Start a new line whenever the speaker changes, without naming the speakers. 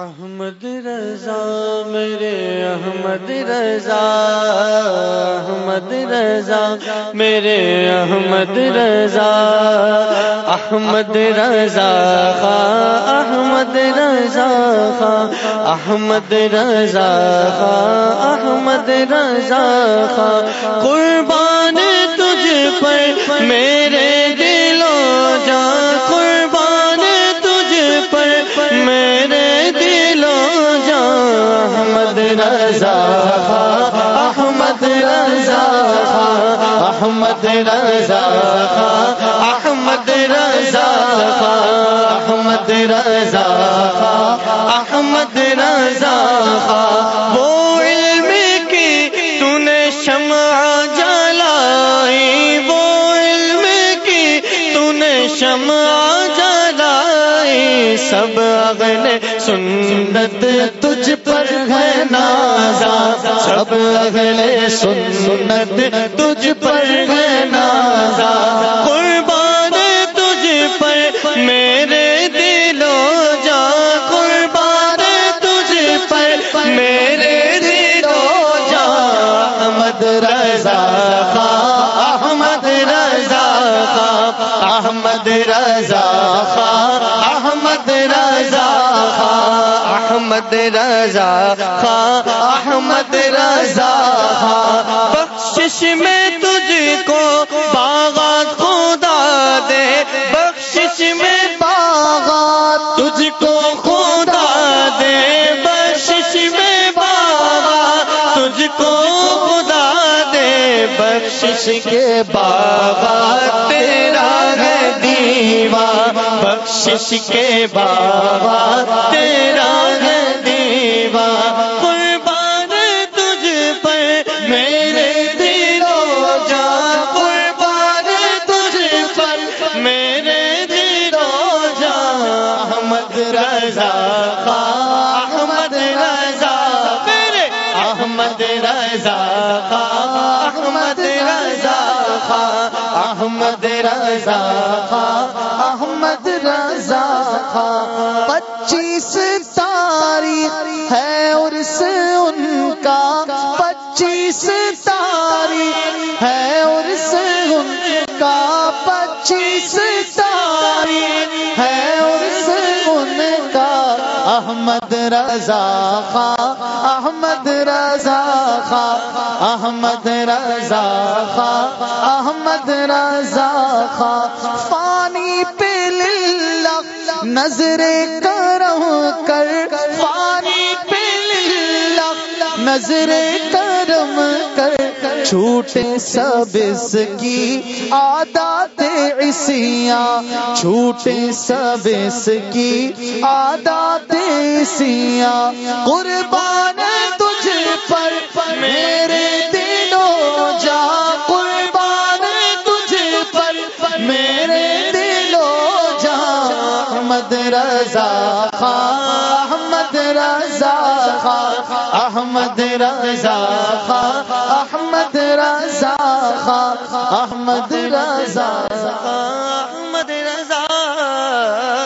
احمد رضا، میرے احمد رضا احمد رضا، میرے احمد رضا احمد رضا خان احمد رضا خان احمد رضا خان احمد رضا خان احمد رضا احمد رضا احمد رضا احمد رضا وہ علم کی تو نے شمع جلائی، وہ علم کی تو نے شمع جلائی سب اگلے سنت تجھ پر ہے نازا سب اگلے سنت تجھ پر ہے نازا قربان تجھ پر میرے دلو جا قربان تجھ پر میرے دلو جا احمد رضا احمد رضا احمد رضا احمد رضا خان احمد رضا بخشش میں تجھ کو باغات خدا دے۔ بخشش میں باغات تجھ کو خدا دے۔ بخشش میں باغات تجھ کو خدا دے۔ بخشش کے باغات تیرا ہے دیوا بخشش کے باغات تیرا رضا احمد رضا۔ احمد رضا احمد رضا احمد رضا احمد رضا پچیس تاریخ ہے عرس ان کا۔ پچیس تاریخ ہے احمد رضا خان احمد رضا خان احمد رضا خان احمد رضا خان فانی پہ نظر کرم کر، فانی پہ نظر کرم کر۔ چھوٹے سب اس کی عادات عصیاں، چھوٹے سب اس کی عادات عصیاں۔ قربان تجھ پر میرے دلوں جا، قربان تجھ پر میرے دلوں جا۔ احمد رضا خان احمد رضا خان احمد رضا احمد رضا احمد رضا احمد رضا